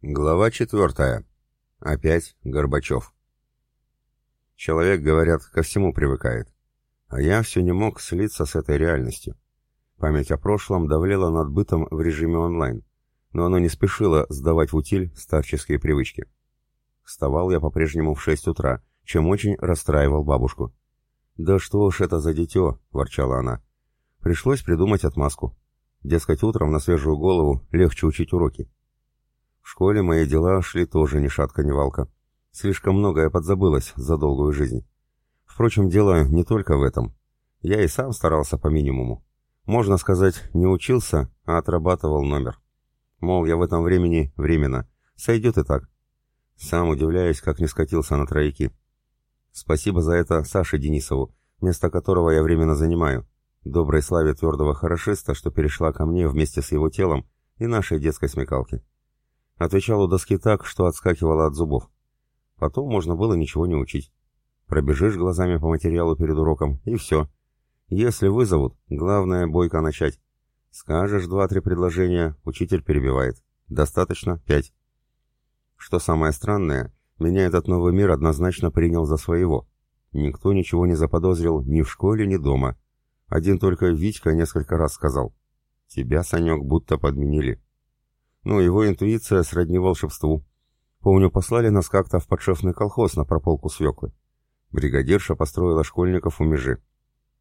Глава четвертая. Опять Горбачев. Человек, говорят, ко всему привыкает. А я все не мог слиться с этой реальностью. Память о прошлом давлела над бытом в режиме онлайн, но оно не спешило сдавать в утиль старческие привычки. Вставал я по-прежнему в шесть утра, чем очень расстраивал бабушку. «Да что уж это за дитё!» — ворчала она. Пришлось придумать отмазку. Дескать, утром на свежую голову легче учить уроки. В школе мои дела шли тоже ни шатка, ни валка. Слишком многое подзабылось за долгую жизнь. Впрочем, дело не только в этом. Я и сам старался по минимуму. Можно сказать, не учился, а отрабатывал номер. Мол, я в этом времени временно. Сойдет и так. Сам удивляюсь, как не скатился на трояки. Спасибо за это Саше Денисову, место которого я временно занимаю. Доброй славе твердого хорошиста, что перешла ко мне вместе с его телом и нашей детской смекалки. Отвечал у доски так, что отскакивало от зубов. Потом можно было ничего не учить. Пробежишь глазами по материалу перед уроком, и все. Если вызовут, главное бойко начать. Скажешь два-три предложения, учитель перебивает. Достаточно пять. Что самое странное, меня этот новый мир однозначно принял за своего. Никто ничего не заподозрил ни в школе, ни дома. Один только Витька несколько раз сказал. «Тебя, Санек, будто подменили». Ну, его интуиция сродни волшебству. Помню, послали нас как-то в подшефный колхоз на прополку свеклы. Бригадирша построила школьников у межи.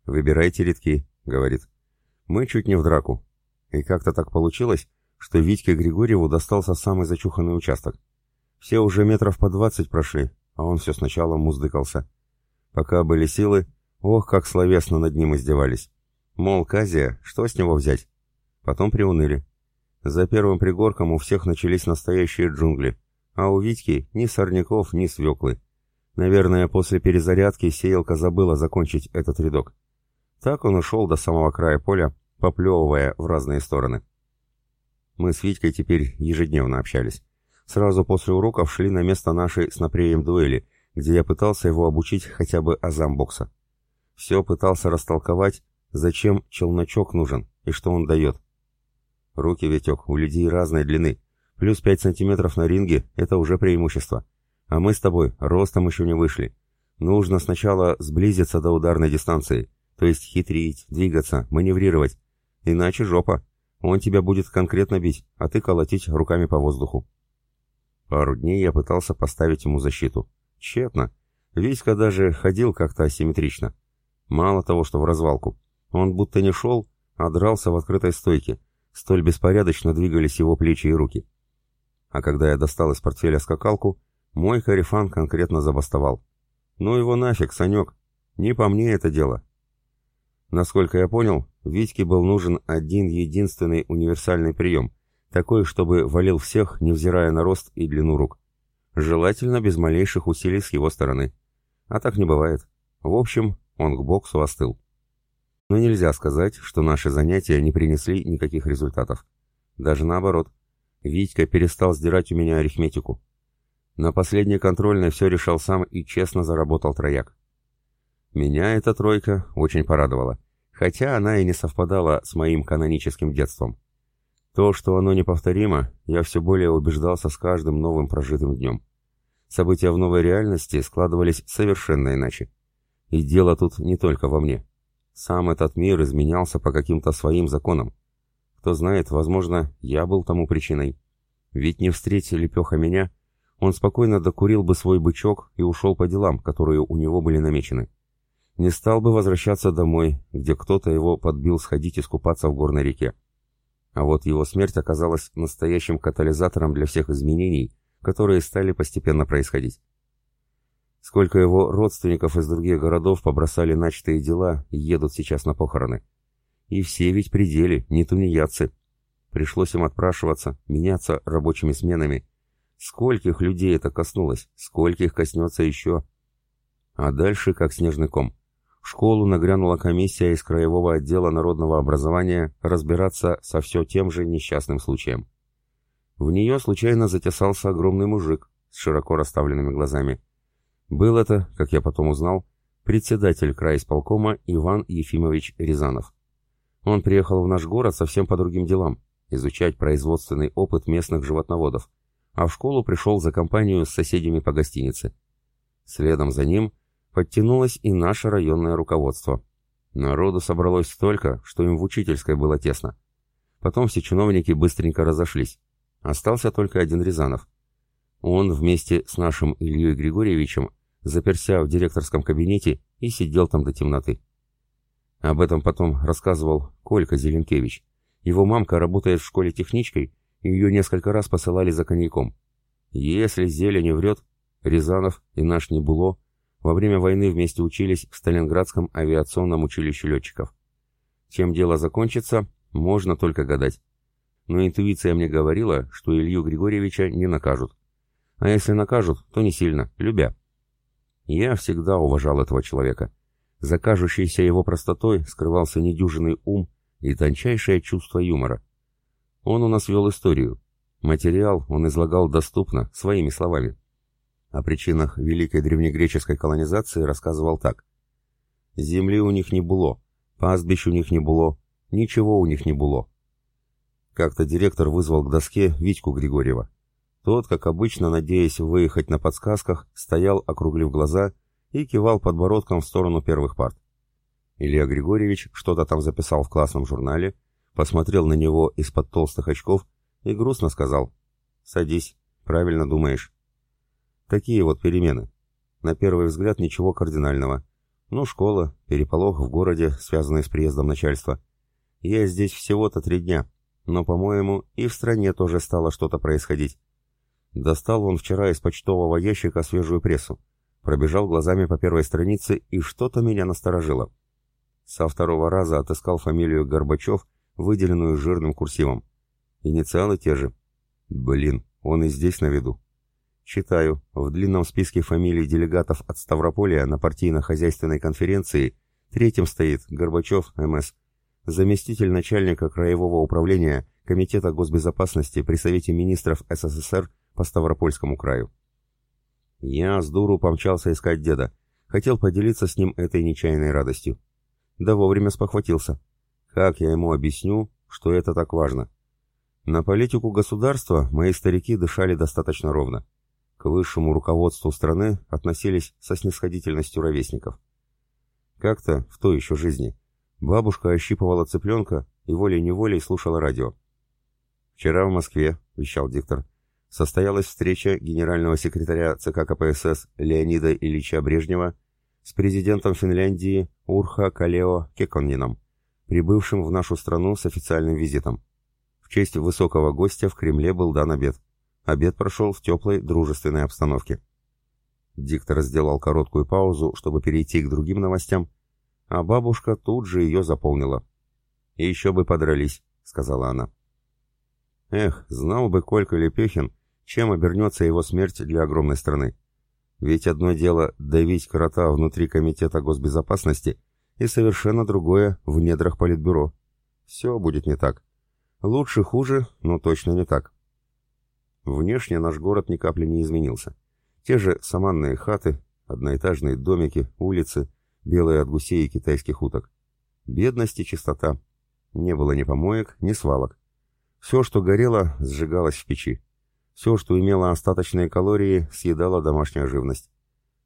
«Выбирайте редки», — говорит. Мы чуть не в драку. И как-то так получилось, что Витьке Григорьеву достался самый зачуханный участок. Все уже метров по двадцать прошли, а он все сначала муздыкался. Пока были силы, ох, как словесно над ним издевались. Мол, Казия, что с него взять? Потом приуныли. За первым пригорком у всех начались настоящие джунгли, а у Витьки ни сорняков, ни свеклы. Наверное, после перезарядки сеялка забыла закончить этот рядок. Так он ушел до самого края поля, поплевывая в разные стороны. Мы с Витькой теперь ежедневно общались. Сразу после уроков шли на место нашей с Напреем дуэли, где я пытался его обучить хотя бы азам бокса. Все пытался растолковать, зачем челночок нужен и что он дает. Руки, Витек, у людей разной длины. Плюс пять сантиметров на ринге — это уже преимущество. А мы с тобой ростом еще не вышли. Нужно сначала сблизиться до ударной дистанции, то есть хитрить, двигаться, маневрировать. Иначе жопа. Он тебя будет конкретно бить, а ты колотить руками по воздуху. Пару дней я пытался поставить ему защиту. Тщетно. Витька даже ходил как-то асимметрично. Мало того, что в развалку. Он будто не шел, а дрался в открытой стойке, Столь беспорядочно двигались его плечи и руки. А когда я достал из портфеля скакалку, мой харифан конкретно забастовал. «Ну его нафиг, Санек! Не по мне это дело!» Насколько я понял, Витьке был нужен один единственный универсальный прием, такой, чтобы валил всех, невзирая на рост и длину рук. Желательно без малейших усилий с его стороны. А так не бывает. В общем, он к боксу остыл. Но нельзя сказать, что наши занятия не принесли никаких результатов. Даже наоборот. Витька перестал сдирать у меня арифметику. На последней контрольной все решал сам и честно заработал трояк. Меня эта тройка очень порадовала, хотя она и не совпадала с моим каноническим детством. То, что оно неповторимо, я все более убеждался с каждым новым прожитым днем. События в новой реальности складывались совершенно иначе. И дело тут не только во мне. Сам этот мир изменялся по каким-то своим законам. Кто знает, возможно, я был тому причиной. Ведь не встретили Лепеха меня, он спокойно докурил бы свой бычок и ушел по делам, которые у него были намечены. Не стал бы возвращаться домой, где кто-то его подбил сходить искупаться в горной реке. А вот его смерть оказалась настоящим катализатором для всех изменений, которые стали постепенно происходить. Сколько его родственников из других городов побросали начатые дела и едут сейчас на похороны. И все ведь пределе, не тунеядцы. Пришлось им отпрашиваться, меняться рабочими сменами. Скольких людей это коснулось, скольких коснется еще. А дальше как снежный ком. В школу нагрянула комиссия из краевого отдела народного образования разбираться со все тем же несчастным случаем. В нее случайно затесался огромный мужик с широко расставленными глазами. Был это, как я потом узнал, председатель крайисполкома Иван Ефимович Рязанов. Он приехал в наш город совсем по другим делам, изучать производственный опыт местных животноводов, а в школу пришел за компанию с соседями по гостинице. Следом за ним подтянулось и наше районное руководство. Народу собралось столько, что им в учительской было тесно. Потом все чиновники быстренько разошлись. Остался только один Рязанов. Он вместе с нашим Ильей Григорьевичем заперся в директорском кабинете и сидел там до темноты. Об этом потом рассказывал Колька Зеленкевич. Его мамка работает в школе техничкой, и ее несколько раз посылали за коньяком. Если Зеля не врет, Рязанов и наш Небуло во время войны вместе учились в Сталинградском авиационном училище летчиков. Чем дело закончится, можно только гадать. Но интуиция мне говорила, что Илью Григорьевича не накажут. А если накажут, то не сильно, любя. Я всегда уважал этого человека. За кажущейся его простотой скрывался недюжинный ум и тончайшее чувство юмора. Он у нас вел историю. Материал он излагал доступно, своими словами. О причинах великой древнегреческой колонизации рассказывал так. «Земли у них не было, пастбищ у них не было, ничего у них не было». Как-то директор вызвал к доске Витьку Григорьева. Тот, как обычно, надеясь выехать на подсказках, стоял, округлив глаза, и кивал подбородком в сторону первых парт. Илья Григорьевич что-то там записал в классном журнале, посмотрел на него из-под толстых очков и грустно сказал «Садись, правильно думаешь». Такие вот перемены. На первый взгляд ничего кардинального. Ну, школа, переполох в городе, связанный с приездом начальства. Я здесь всего-то три дня, но, по-моему, и в стране тоже стало что-то происходить. Достал он вчера из почтового ящика свежую прессу. Пробежал глазами по первой странице, и что-то меня насторожило. Со второго раза отыскал фамилию Горбачев, выделенную жирным курсивом. Инициалы те же. Блин, он и здесь на виду. Читаю. В длинном списке фамилий делегатов от Ставрополя на партийно-хозяйственной конференции третьим стоит Горбачев МС, заместитель начальника Краевого управления Комитета госбезопасности при Совете министров СССР по Ставропольскому краю. Я с дуру помчался искать деда, хотел поделиться с ним этой нечаянной радостью. Да вовремя спохватился. Как я ему объясню, что это так важно? На политику государства мои старики дышали достаточно ровно к высшему руководству страны относились со снисходительностью ровесников. Как-то, в той еще жизни, бабушка ощипывала цыпленка и волей-неволей слушала радио. «Вчера в Москве», — вещал диктор, — состоялась встреча генерального секретаря ЦК КПСС Леонида Ильича Брежнева с президентом Финляндии Урха Калео Кеконнином, прибывшим в нашу страну с официальным визитом. В честь высокого гостя в Кремле был дан обед. Обед прошел в теплой, дружественной обстановке. Диктор сделал короткую паузу, чтобы перейти к другим новостям, а бабушка тут же ее заполнила. «И еще бы подрались», — сказала она. Эх, знал бы Колька Лепехин, чем обернется его смерть для огромной страны. Ведь одно дело давить крота внутри Комитета госбезопасности и совершенно другое в недрах Политбюро. Все будет не так. Лучше, хуже, но точно не так. Внешне наш город ни капли не изменился. Те же саманные хаты, одноэтажные домики, улицы, белые от гусей и китайских уток. Бедность и чистота. Не было ни помоек, ни свалок. Все, что горело, сжигалось в печи. Все, что имело остаточные калории, съедала домашняя живность.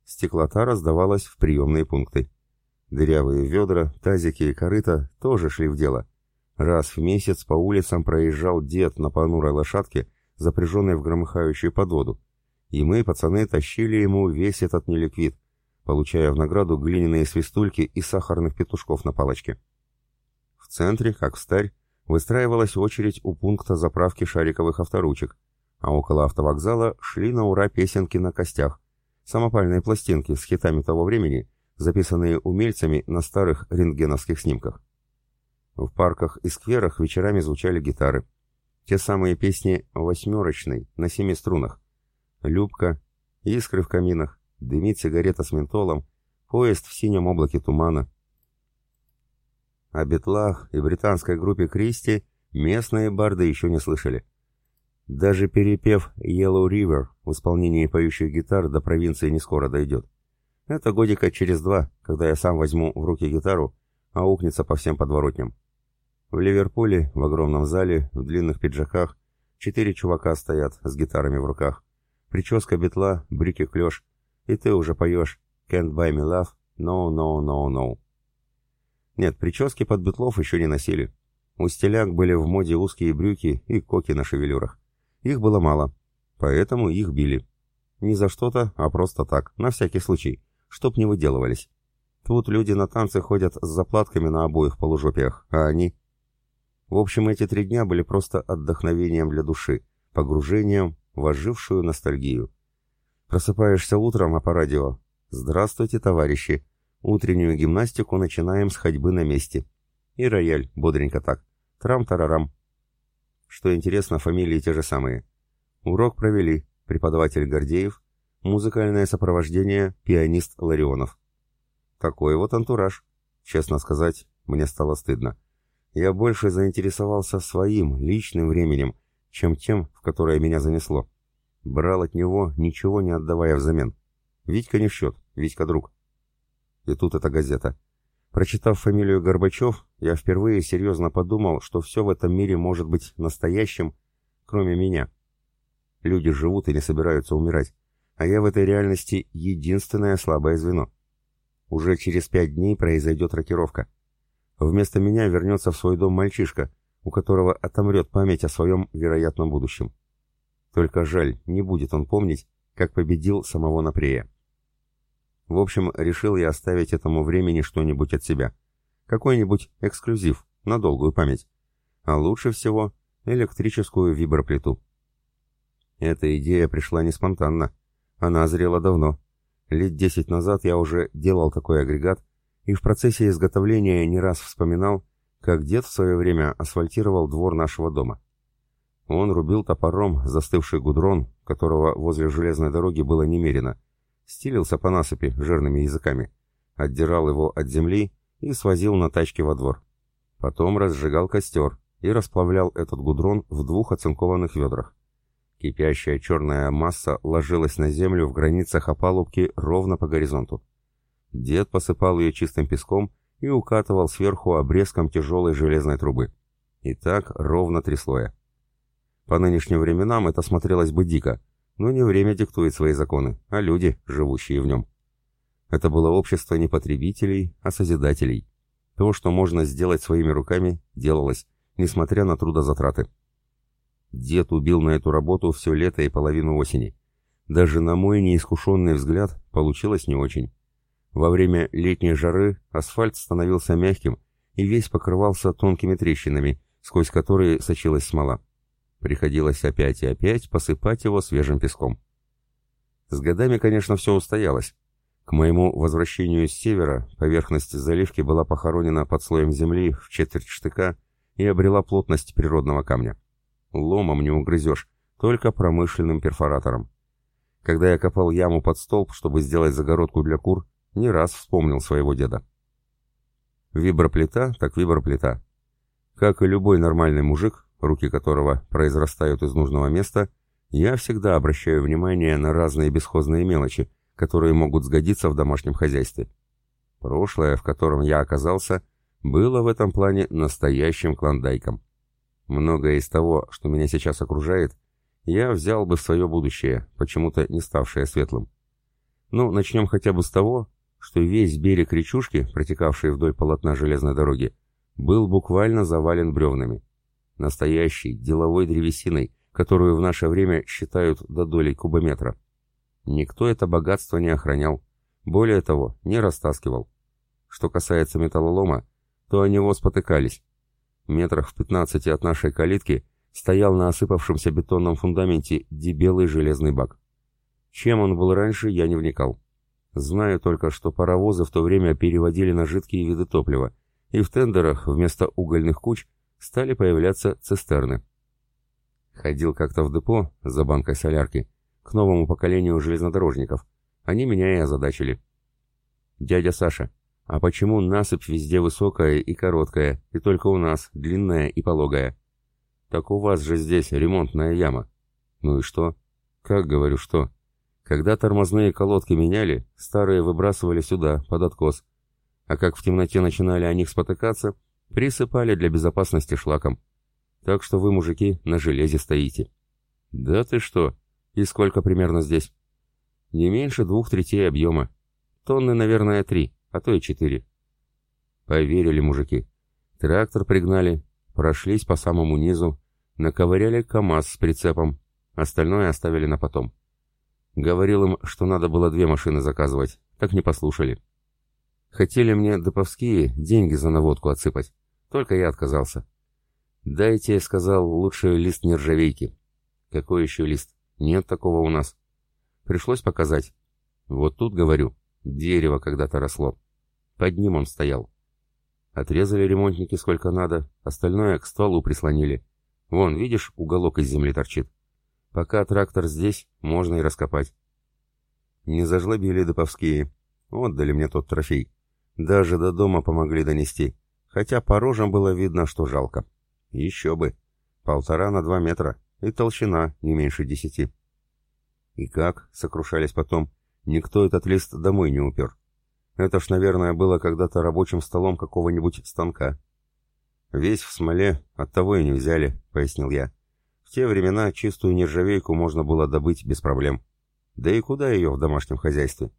Стеклота раздавалась в приемные пункты. Дырявые ведра, тазики и корыта тоже шли в дело. Раз в месяц по улицам проезжал дед на понурой лошадке запряженной в громыхающую подводу, и мы, пацаны, тащили ему весь этот неликвид, получая в награду глиняные свистульки и сахарных петушков на палочке. В центре, как в старь, выстраивалась очередь у пункта заправки шариковых авторучек, а около автовокзала шли на ура песенки на костях, самопальные пластинки с хитами того времени, записанные умельцами на старых рентгеновских снимках. В парках и скверах вечерами звучали гитары, те самые песни «Восьмерочной» на семи струнах. Любка, искры в каминах, дымит сигарета с ментолом, поезд в синем облаке тумана. О Бетлах и британской группе Кристи местные барды еще не слышали. Даже перепев «Yellow River» в исполнении поющих гитар до провинции не скоро дойдет. Это годика через два, когда я сам возьму в руки гитару, а укнется по всем подворотням. В Ливерпуле, в огромном зале, в длинных пиджаках, Четыре чувака стоят с гитарами в руках. Прическа бетла, брюки клеш. И ты уже поешь «Can't buy me love, no, no, no, no». Нет, прически под бетлов еще не носили. У стеляк были в моде узкие брюки и коки на шевелюрах. Их было мало, поэтому их били. Не за что-то, а просто так, на всякий случай, чтоб не выделывались. Тут люди на танцы ходят с заплатками на обоих полужопиях, а они... В общем, эти три дня были просто отдохновением для души, погружением в ожившую ностальгию. Просыпаешься утром, а по радио «Здравствуйте, товарищи! Утреннюю гимнастику начинаем с ходьбы на месте». И рояль, бодренько так. Трам-тарарам. Что интересно, фамилии те же самые. Урок провели преподаватель Гордеев, музыкальное сопровождение пианист Ларионов. Такой вот антураж. Честно сказать, мне стало стыдно. Я больше заинтересовался своим, личным временем, чем тем, в которое меня занесло. Брал от него, ничего не отдавая взамен. Витька не в счет, Витька друг. И тут эта газета. Прочитав фамилию Горбачев, я впервые серьезно подумал, что все в этом мире может быть настоящим, кроме меня. Люди живут и не собираются умирать, а я в этой реальности единственное слабое звено. Уже через пять дней произойдет рокировка. Вместо меня вернется в свой дом мальчишка, у которого отомрет память о своем вероятном будущем. Только жаль, не будет он помнить, как победил самого Напрея. В общем, решил я оставить этому времени что-нибудь от себя. Какой-нибудь эксклюзив, на долгую память. А лучше всего электрическую виброплиту. Эта идея пришла не спонтанно. Она зрела давно. Лет десять назад я уже делал такой агрегат, и в процессе изготовления не раз вспоминал, как дед в свое время асфальтировал двор нашего дома. Он рубил топором застывший гудрон, которого возле железной дороги было немерено, стелился по насыпи жирными языками, отдирал его от земли и свозил на тачке во двор. Потом разжигал костер и расплавлял этот гудрон в двух оцинкованных ведрах. Кипящая черная масса ложилась на землю в границах опалубки ровно по горизонту. Дед посыпал ее чистым песком и укатывал сверху обрезком тяжелой железной трубы. И так ровно три слоя. По нынешним временам это смотрелось бы дико, но не время диктует свои законы, а люди, живущие в нем. Это было общество не потребителей, а созидателей. То, что можно сделать своими руками, делалось, несмотря на трудозатраты. Дед убил на эту работу все лето и половину осени. Даже на мой неискушенный взгляд получилось не очень. Во время летней жары асфальт становился мягким и весь покрывался тонкими трещинами, сквозь которые сочилась смола. Приходилось опять и опять посыпать его свежим песком. С годами, конечно, все устоялось. К моему возвращению с севера поверхность заливки была похоронена под слоем земли в четверть штыка и обрела плотность природного камня. Ломом не угрызешь, только промышленным перфоратором. Когда я копал яму под столб, чтобы сделать загородку для кур, не раз вспомнил своего деда. Виброплита так виброплита. Как и любой нормальный мужик, руки которого произрастают из нужного места, я всегда обращаю внимание на разные бесхозные мелочи, которые могут сгодиться в домашнем хозяйстве. Прошлое, в котором я оказался, было в этом плане настоящим клондайком. Многое из того, что меня сейчас окружает, я взял бы в свое будущее, почему-то не ставшее светлым. Ну, начнем хотя бы с того, что весь берег речушки, протекавший вдоль полотна железной дороги, был буквально завален бревнами. Настоящей, деловой древесиной, которую в наше время считают до доли кубометра. Никто это богатство не охранял, более того, не растаскивал. Что касается металлолома, то о него спотыкались, Метрах в пятнадцати от нашей калитки стоял на осыпавшемся бетонном фундаменте дебелый железный бак. Чем он был раньше, я не вникал. Знаю только, что паровозы в то время переводили на жидкие виды топлива, и в тендерах вместо угольных куч стали появляться цистерны. Ходил как-то в депо за банкой солярки к новому поколению железнодорожников. Они меня и озадачили. «Дядя Саша, а почему насыпь везде высокая и короткая, и только у нас длинная и пологая? Так у вас же здесь ремонтная яма. Ну и что? Как говорю, что? Когда тормозные колодки меняли, старые выбрасывали сюда, под откос. А как в темноте начинали о них спотыкаться, присыпали для безопасности шлаком. Так что вы, мужики, на железе стоите. Да ты что? И сколько примерно здесь? Не меньше двух третей объема. Тонны, наверное, три, а то и четыре. Поверили мужики. Трактор пригнали, прошлись по самому низу, наковыряли КАМАЗ с прицепом, остальное оставили на потом. Говорил им, что надо было две машины заказывать, так не послушали. Хотели мне доповские деньги за наводку отсыпать, только я отказался. «Дайте», — сказал, — «лучше лист нержавейки». «Какой еще лист? Нет такого у нас». Пришлось показать. Вот тут, говорю, дерево когда-то росло. Под ним он стоял. Отрезали ремонтники сколько надо, остальное к стволу прислонили. Вон, видишь, уголок из земли торчит. Пока трактор здесь, можно и раскопать. Не зажлобили доповские. Отдали мне тот трофей. Даже до дома помогли донести. Хотя по рожам было видно, что жалко. Еще бы. Полтора на два метра. И толщина не меньше десяти. И как, сокрушались потом, никто этот лист домой не упер. Это ж, наверное, было когда-то рабочим столом какого-нибудь станка. «Весь в смоле, оттого и не взяли», — пояснил я. «В те времена чистую нержавейку можно было добыть без проблем. Да и куда ее в домашнем хозяйстве?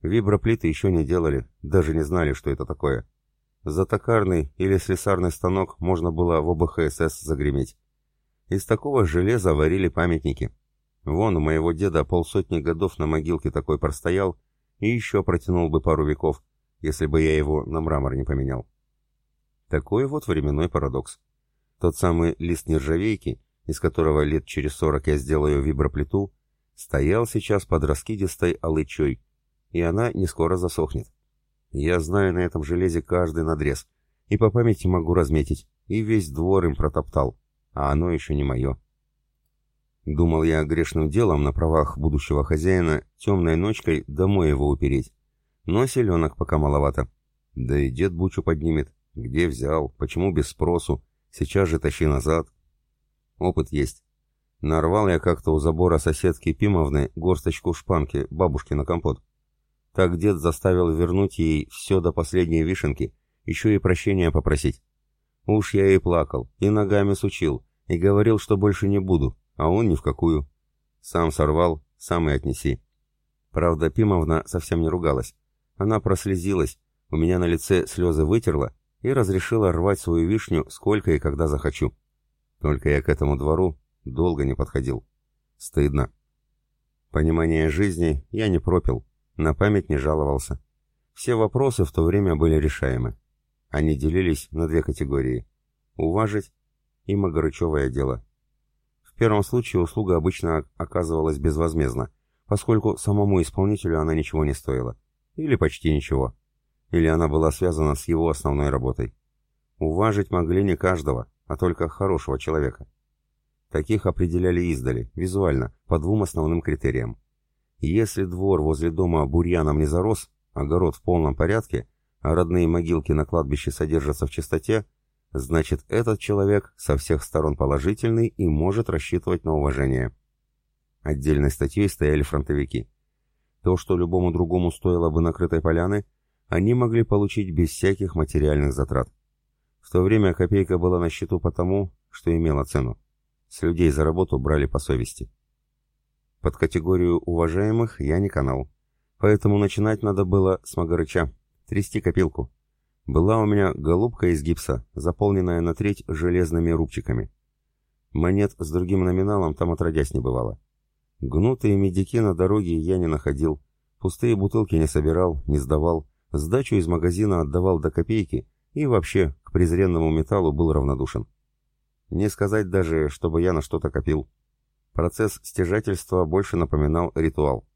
Виброплиты еще не делали, даже не знали, что это такое. За токарный или слесарный станок можно было в ОБХСС загреметь. Из такого железа варили памятники. Вон у моего деда полсотни годов на могилке такой простоял, и еще протянул бы пару веков, если бы я его на мрамор не поменял. Такой вот временной парадокс. Тот самый лист нержавейки, из которого лет через сорок я сделаю виброплиту, стоял сейчас под раскидистой алычой, и она не скоро засохнет. Я знаю на этом железе каждый надрез, и по памяти могу разметить, и весь двор им протоптал, а оно еще не мое. Думал я грешным делом на правах будущего хозяина темной ночкой домой его упереть. Но селенок пока маловато. Да и дед бучу поднимет. Где взял? Почему без спросу? Сейчас же тащи назад. Опыт есть. Нарвал я как-то у забора соседки Пимовны горсточку шпанки бабушки на компот. Так дед заставил вернуть ей все до последней вишенки, еще и прощения попросить. Уж я и плакал, и ногами сучил, и говорил, что больше не буду, а он ни в какую. Сам сорвал, сам и отнеси. Правда, Пимовна совсем не ругалась. Она прослезилась, у меня на лице слезы вытерла и разрешила рвать свою вишню сколько и когда захочу. Только я к этому двору долго не подходил. Стыдно. Понимание жизни я не пропил, на память не жаловался. Все вопросы в то время были решаемы. Они делились на две категории – уважить и Магарычевое дело. В первом случае услуга обычно оказывалась безвозмездно, поскольку самому исполнителю она ничего не стоила. Или почти ничего. Или она была связана с его основной работой. Уважить могли не каждого, а только хорошего человека. Таких определяли издали, визуально, по двум основным критериям. Если двор возле дома бурьяном не зарос, огород в полном порядке, а родные могилки на кладбище содержатся в чистоте, Значит, этот человек со всех сторон положительный и может рассчитывать на уважение. Отдельной статьей стояли фронтовики. То, что любому другому стоило бы накрытой поляны, они могли получить без всяких материальных затрат. В то время копейка была на счету потому, что имела цену. С людей за работу брали по совести. Под категорию уважаемых я не канал, поэтому начинать надо было с Магарыча, трясти копилку. Была у меня голубка из гипса, заполненная на треть железными рубчиками. Монет с другим номиналом там отродясь не бывало. Гнутые медики на дороге я не находил, пустые бутылки не собирал, не сдавал, сдачу из магазина отдавал до копейки и вообще к презренному металлу был равнодушен. Не сказать даже, чтобы я на что-то копил. Процесс стяжательства больше напоминал ритуал.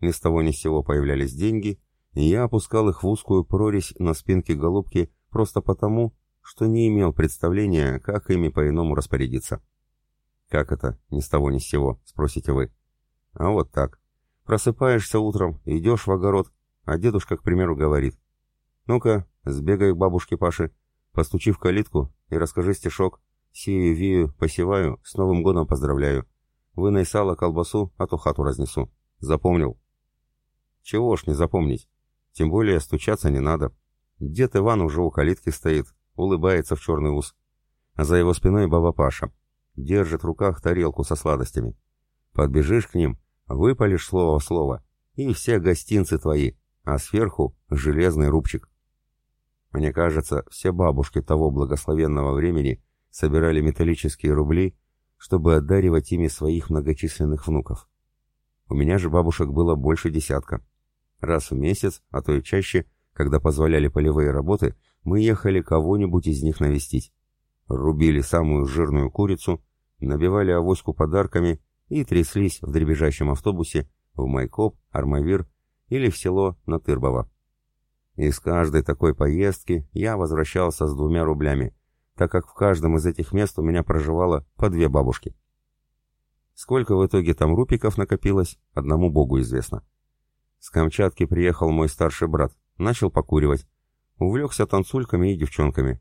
Ни с того ни с сего появлялись деньги, я опускал их в узкую прорезь на спинке голубки просто потому, что не имел представления, как ими по-иному распорядиться. «Как это? Ни с того ни с сего?» — спросите вы. «А вот так. Просыпаешься утром, идешь в огород, а дедушка, к примеру, говорит. «Ну-ка, сбегай к бабушке Паше, постучи в калитку и расскажи стишок. Сею, вею, посеваю, с Новым годом поздравляю. Вынай сало, колбасу, а то хату разнесу. Запомнил?» «Чего ж не запомнить? Тем более стучаться не надо. Дед Иван уже у калитки стоит, улыбается в черный ус. а за его спиной баба Паша. Держит в руках тарелку со сладостями. Подбежишь к ним, выпалишь слово в слово, и все гостинцы твои, а сверху железный рубчик. Мне кажется, все бабушки того благословенного времени собирали металлические рубли, чтобы одаривать ими своих многочисленных внуков. У меня же бабушек было больше десятка. Раз в месяц, а то и чаще, когда позволяли полевые работы, мы ехали кого-нибудь из них навестить. Рубили самую жирную курицу, набивали авоську подарками и тряслись в дребезжащем автобусе в Майкоп, Армавир или в село Натырбово. Из каждой такой поездки я возвращался с двумя рублями, так как в каждом из этих мест у меня проживало по две бабушки. Сколько в итоге там рупиков накопилось, одному богу известно. С Камчатки приехал мой старший брат, начал покуривать, увлекся танцульками и девчонками.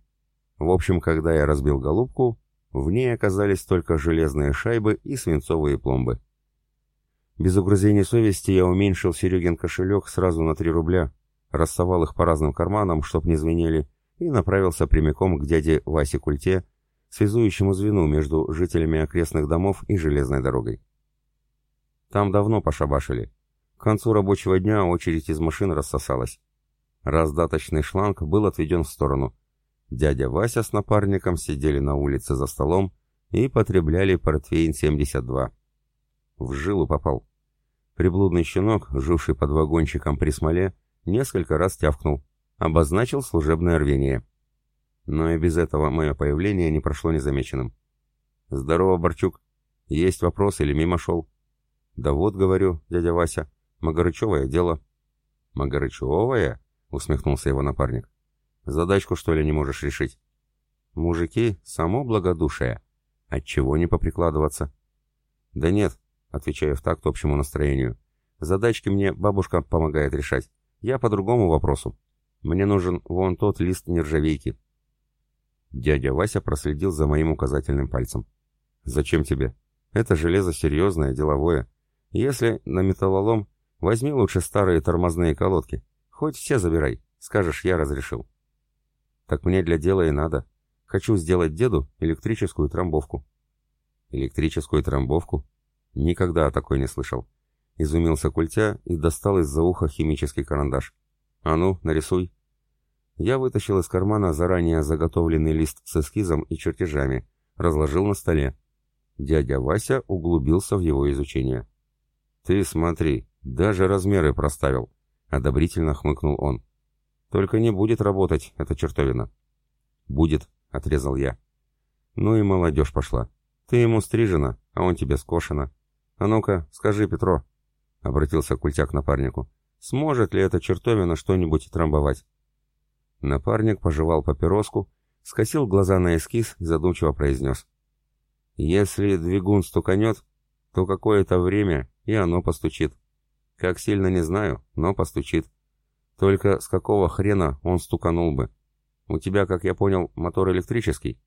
В общем, когда я разбил голубку, в ней оказались только железные шайбы и свинцовые пломбы. Без угрызений совести я уменьшил Серегин кошелек сразу на 3 рубля, рассовал их по разным карманам, чтоб не звенели, и направился прямиком к дяде Васе Культе, связующему звену между жителями окрестных домов и железной дорогой. Там давно пошабашили. К концу рабочего дня очередь из машин рассосалась. Раздаточный шланг был отведен в сторону. Дядя Вася с напарником сидели на улице за столом и потребляли портвейн 72. В жилу попал. Приблудный щенок, живший под вагончиком при смоле, несколько раз тявкнул обозначил служебное рвение. Но и без этого мое появление не прошло незамеченным. «Здорово, Борчук. Есть вопрос или мимо шел?» «Да вот, говорю, дядя Вася, Магарычевое дело». «Магарычевое?» — усмехнулся его напарник. «Задачку, что ли, не можешь решить?» «Мужики, само благодушие. Отчего не поприкладываться?» «Да нет», — отвечаю в такт общему настроению. «Задачки мне бабушка помогает решать. Я по другому вопросу. Мне нужен вон тот лист нержавейки». Дядя Вася проследил за моим указательным пальцем. «Зачем тебе? Это железо серьезное, деловое. Если на металлолом, возьми лучше старые тормозные колодки. Хоть все забирай. Скажешь, я разрешил». «Так мне для дела и надо. Хочу сделать деду электрическую трамбовку». «Электрическую трамбовку? Никогда о такой не слышал». Изумился Культя и достал из-за уха химический карандаш. «А ну, нарисуй». Я вытащил из кармана заранее заготовленный лист с эскизом и чертежами, разложил на столе. Дядя Вася углубился в его изучение. «Ты смотри, даже размеры проставил», — одобрительно хмыкнул он. «Только не будет работать эта чертовина». «Будет», — отрезал я. «Ну и молодежь пошла. Ты ему стрижена, а он тебе скошена. А ну-ка, скажи, Петро», — обратился Культяк напарнику, Сможет ли эта чертовина что-нибудь трамбовать? Напарник пожевал папироску, скосил глаза на эскиз и задумчиво произнес. Если двигун стуканет, то какое-то время и оно постучит. Как сильно не знаю, но постучит. Только с какого хрена он стуканул бы? У тебя, как я понял, мотор электрический?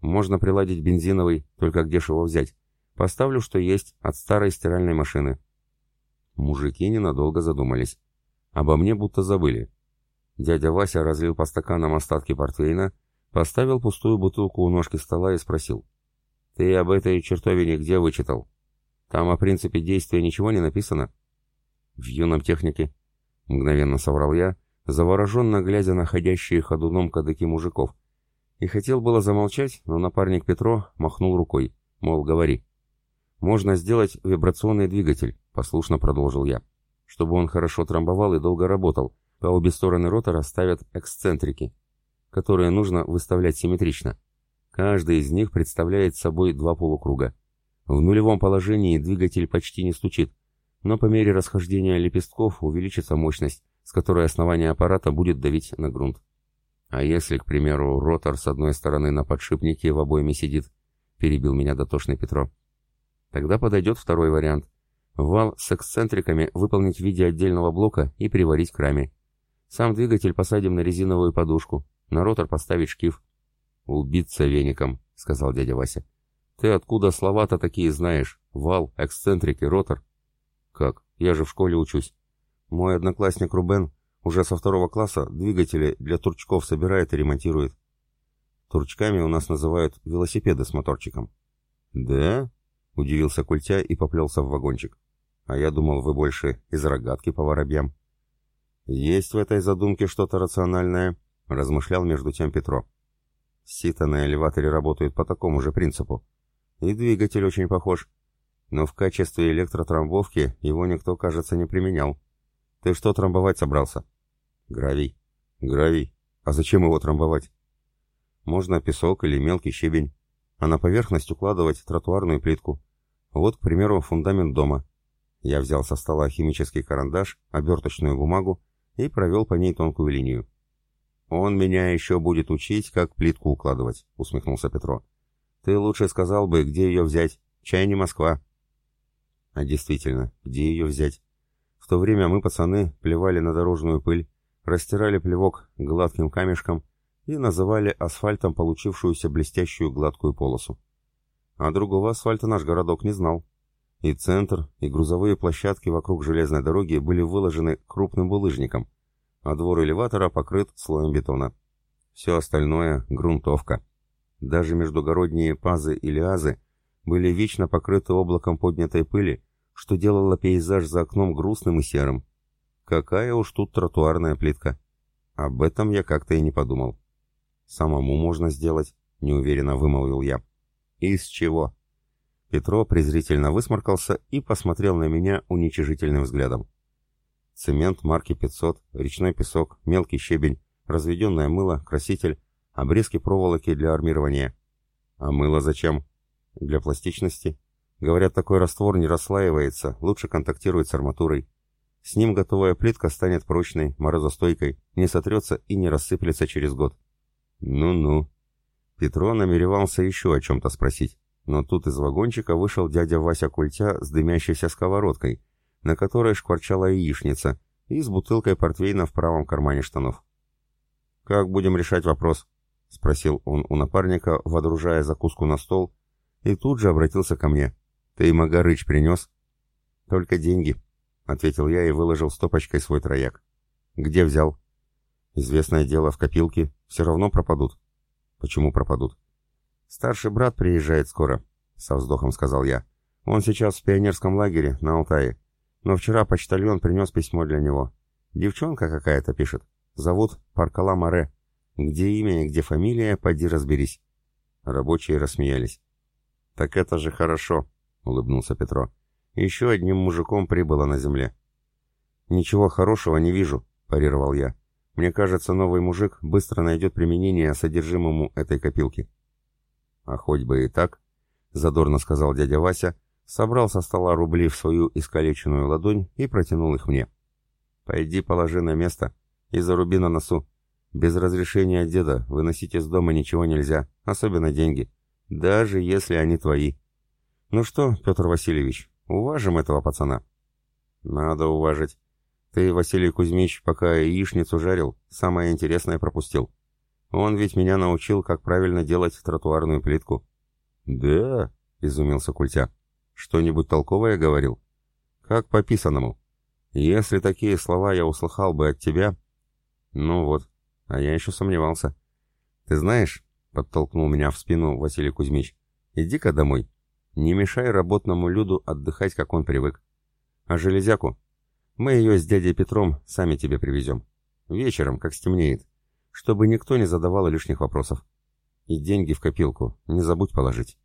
Можно приладить бензиновый, только где ж его взять? Поставлю, что есть, от старой стиральной машины. Мужики ненадолго задумались. Обо мне будто забыли. Дядя Вася разлил по стаканам остатки портвейна, поставил пустую бутылку у ножки стола и спросил. «Ты об этой чертовине где вычитал? Там о принципе действия ничего не написано?» «В юном технике», — мгновенно соврал я, завороженно глядя на ходящие ходуном кадыки мужиков. И хотел было замолчать, но напарник Петро махнул рукой, мол, говори. «Можно сделать вибрационный двигатель», — послушно продолжил я. «Чтобы он хорошо трамбовал и долго работал, по обе стороны ротора ставят эксцентрики, которые нужно выставлять симметрично. Каждый из них представляет собой два полукруга. В нулевом положении двигатель почти не стучит, но по мере расхождения лепестков увеличится мощность, с которой основание аппарата будет давить на грунт. А если, к примеру, ротор с одной стороны на подшипнике в обойме сидит, перебил меня дотошный Петро, Тогда подойдет второй вариант. Вал с эксцентриками выполнить в виде отдельного блока и приварить к раме. Сам двигатель посадим на резиновую подушку, на ротор поставить шкив. «Убиться веником», — сказал дядя Вася. «Ты откуда слова-то такие знаешь? Вал, эксцентрики, ротор?» «Как? Я же в школе учусь. Мой одноклассник Рубен уже со второго класса двигатели для турчков собирает и ремонтирует». Турчками у нас называют велосипеды с моторчиком». «Да?» — удивился Культя и поплелся в вагончик. «А я думал, вы больше из рогатки по воробьям». «Есть в этой задумке что-то рациональное», — размышлял между тем Петро. «Сито на элеваторе работают по такому же принципу. И двигатель очень похож. Но в качестве электротрамбовки его никто, кажется, не применял. Ты что трамбовать собрался?» «Гравий». «Гравий? А зачем его трамбовать?» «Можно песок или мелкий щебень, а на поверхность укладывать тротуарную плитку. Вот, к примеру, фундамент дома». Я взял со стола химический карандаш, оберточную бумагу и провел по ней тонкую линию. «Он меня еще будет учить, как плитку укладывать», — усмехнулся Петро. «Ты лучше сказал бы, где ее взять. Чай не Москва». А действительно, где ее взять? В то время мы, пацаны, плевали на дорожную пыль, растирали плевок гладким камешком и называли асфальтом получившуюся блестящую гладкую полосу. А другого асфальта наш городок не знал. И центр, и грузовые площадки вокруг железной дороги были выложены крупным булыжником, а двор элеватора покрыт слоем бетона. Все остальное — грунтовка. Даже междугородние пазы или азы были вечно покрыты облаком поднятой пыли, что делало пейзаж за окном грустным и серым. Какая уж тут тротуарная плитка. Об этом я как-то и не подумал. Самому можно сделать, неуверенно вымолвил я. Из чего? Петро презрительно высморкался и посмотрел на меня уничижительным взглядом. Цемент марки 500, речной песок, мелкий щебень, разведенное мыло, краситель, обрезки проволоки для армирования. А мыло зачем? Для пластичности. Говорят, такой раствор не расслаивается, лучше контактирует с арматурой. С ним готовая плитка станет прочной, морозостойкой, не сотрется и не рассыплется через год. Ну-ну. Петро намеревался еще о чем-то спросить. Но тут из вагончика вышел дядя Вася Культя с дымящейся сковородкой, на которой шкварчала яичница, и с бутылкой портвейна в правом кармане штанов. «Как будем решать вопрос?» — спросил он у напарника, водружая закуску на стол, и тут же обратился ко мне. «Ты Магарыч принес?» «Только деньги», — ответил я и выложил стопочкой свой трояк. «Где взял?» «Известное дело, в копилке. Все равно пропадут». «Почему пропадут?» «Старший брат приезжает скоро», — со вздохом сказал я. «Он сейчас в пионерском лагере на Алтае. Но вчера почтальон принес письмо для него. Девчонка какая-то пишет. Зовут Паркала Море. Где имя и где фамилия, пойди разберись». Рабочие рассмеялись. «Так это же хорошо», — улыбнулся Петро. «Еще одним мужиком прибыло на земле». «Ничего хорошего не вижу», — парировал я. «Мне кажется, новый мужик быстро найдет применение содержимому этой копилки». «А хоть бы и так», — задорно сказал дядя Вася, собрал со стола рубли в свою искалеченную ладонь и протянул их мне. «Пойди положи на место и заруби на носу. Без разрешения деда выносить из дома ничего нельзя, особенно деньги, даже если они твои. Ну что, Петр Васильевич, уважим этого пацана». «Надо уважить. Ты, Василий Кузьмич, пока яичницу жарил, самое интересное пропустил». Он ведь меня научил, как правильно делать тротуарную плитку». «Да?» — изумился Культя. «Что-нибудь толковое говорил?» «Как по писанному. Если такие слова я услыхал бы от тебя...» «Ну вот, а я еще сомневался». «Ты знаешь...» — подтолкнул меня в спину Василий Кузьмич. «Иди-ка домой. Не мешай работному люду отдыхать, как он привык. А железяку? Мы ее с дядей Петром сами тебе привезем. Вечером, как стемнеет чтобы никто не задавал лишних вопросов. И деньги в копилку не забудь положить.